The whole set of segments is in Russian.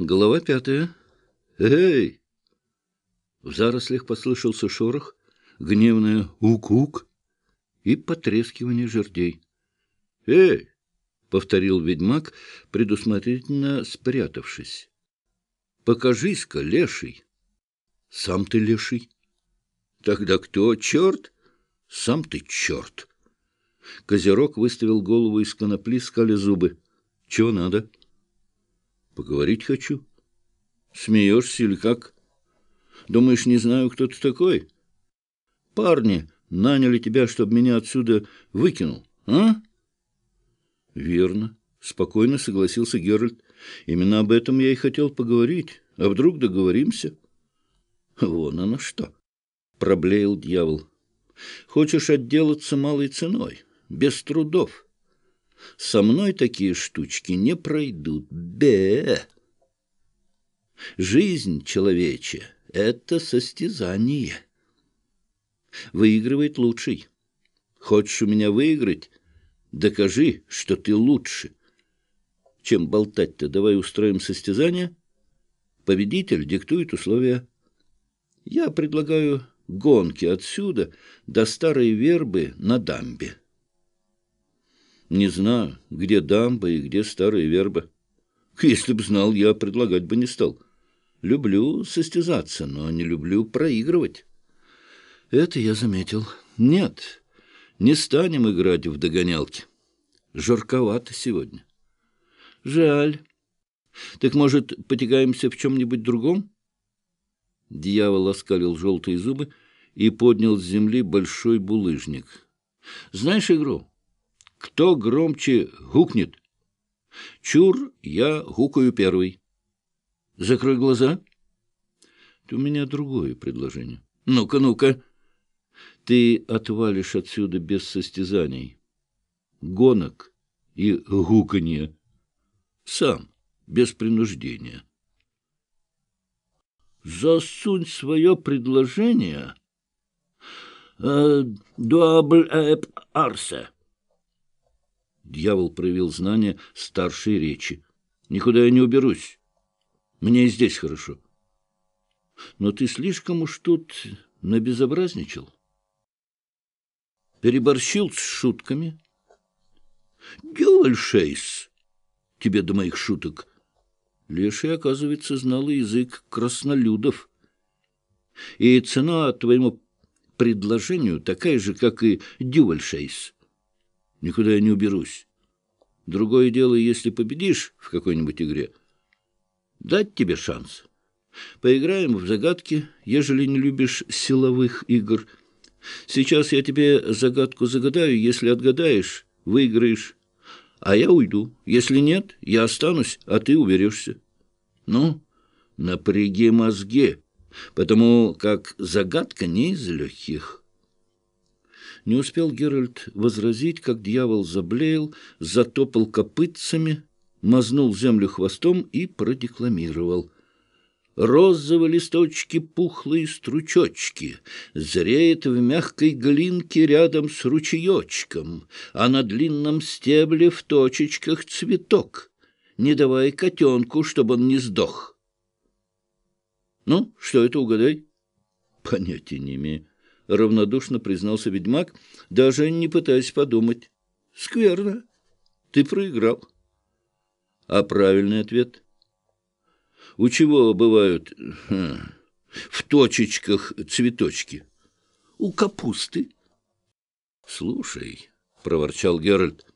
Глава пятая. «Эй!» В зарослях послышался шорох, гневное «ук-ук» и потрескивание жердей. «Эй!» — повторил ведьмак, предусмотрительно спрятавшись. «Покажись-ка, леший!» «Сам ты леший!» «Тогда кто, черт?» «Сам ты черт!» Козерог выставил голову из конопли, скали зубы. «Чего надо?» Поговорить хочу. Смеешься или как? Думаешь, не знаю, кто ты такой? Парни наняли тебя, чтобы меня отсюда выкинул, а? Верно. Спокойно согласился Геральт. Именно об этом я и хотел поговорить. А вдруг договоримся? Вон оно что. Проблеял дьявол. Хочешь отделаться малой ценой, без трудов. Со мной такие штучки не пройдут. Бе! Жизнь человечья — это состязание. Выигрывает лучший. Хочешь у меня выиграть? Докажи, что ты лучше. Чем болтать-то? Давай устроим состязание. Победитель диктует условия. Я предлагаю гонки отсюда до старой вербы на дамбе. Не знаю, где дамба и где старая верба. Если б знал, я предлагать бы не стал. Люблю состязаться, но не люблю проигрывать. Это я заметил. Нет, не станем играть в догонялки. Жарковато сегодня. Жаль. Так, может, потягаемся в чем-нибудь другом? Дьявол оскалил желтые зубы и поднял с земли большой булыжник. Знаешь игру? Кто громче гукнет? Чур, я гукаю первый. Закрой глаза. У меня другое предложение. Ну-ка, ну-ка. Ты отвалишь отсюда без состязаний, гонок и гуканья. Сам, без принуждения. Засунь свое предложение. Э, дуабль эп арсе. Дьявол проявил знание старшей речи. «Никуда я не уберусь. Мне и здесь хорошо. Но ты слишком уж тут набезобразничал. Переборщил с шутками. Дювальшейс, тебе до моих шуток. Леший, оказывается, знал язык краснолюдов. И цена твоему предложению такая же, как и дювальшейс. Никуда я не уберусь. Другое дело, если победишь в какой-нибудь игре, дать тебе шанс. Поиграем в загадки, ежели не любишь силовых игр. Сейчас я тебе загадку загадаю, если отгадаешь, выиграешь. А я уйду. Если нет, я останусь, а ты уберешься. Ну, напряги мозги, потому как загадка не из легких. Не успел Геральт возразить, как дьявол заблеял, затопал копытцами, мазнул землю хвостом и продекламировал. Розовые листочки, пухлые стручочки, Зреет в мягкой глинке рядом с ручеечком, А на длинном стебле в точечках цветок. Не давай котенку, чтобы он не сдох. Ну, что это, угадай? Понятия не имею равнодушно признался ведьмак, даже не пытаясь подумать. Скверно. Ты проиграл. А правильный ответ? У чего бывают ха, в точечках цветочки? У капусты. Слушай, проворчал Геральт,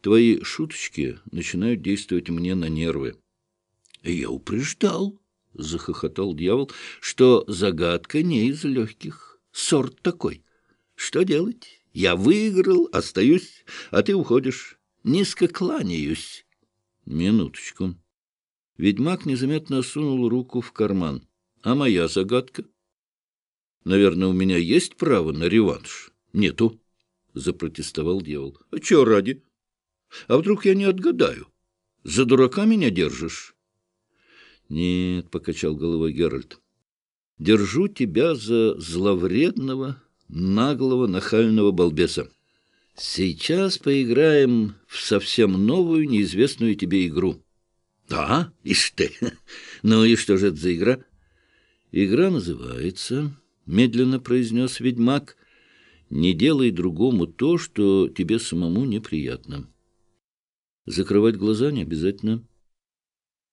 твои шуточки начинают действовать мне на нервы. Я упреждал, захохотал дьявол, что загадка не из легких сорт такой. Что делать? Я выиграл, остаюсь, а ты уходишь. Низко кланяюсь. Минуточку. Ведьмак незаметно сунул руку в карман. А моя загадка? Наверное, у меня есть право на реванш? Нету, запротестовал дьявол. А чё ради? А вдруг я не отгадаю? За дурака меня держишь? Нет, покачал головой Геральт. Держу тебя за зловредного, наглого, нахального балбеса. Сейчас поиграем в совсем новую, неизвестную тебе игру. Да, ишь ты. Ну и что же это за игра? Игра называется, медленно произнес ведьмак, не делай другому то, что тебе самому неприятно. Закрывать глаза не обязательно.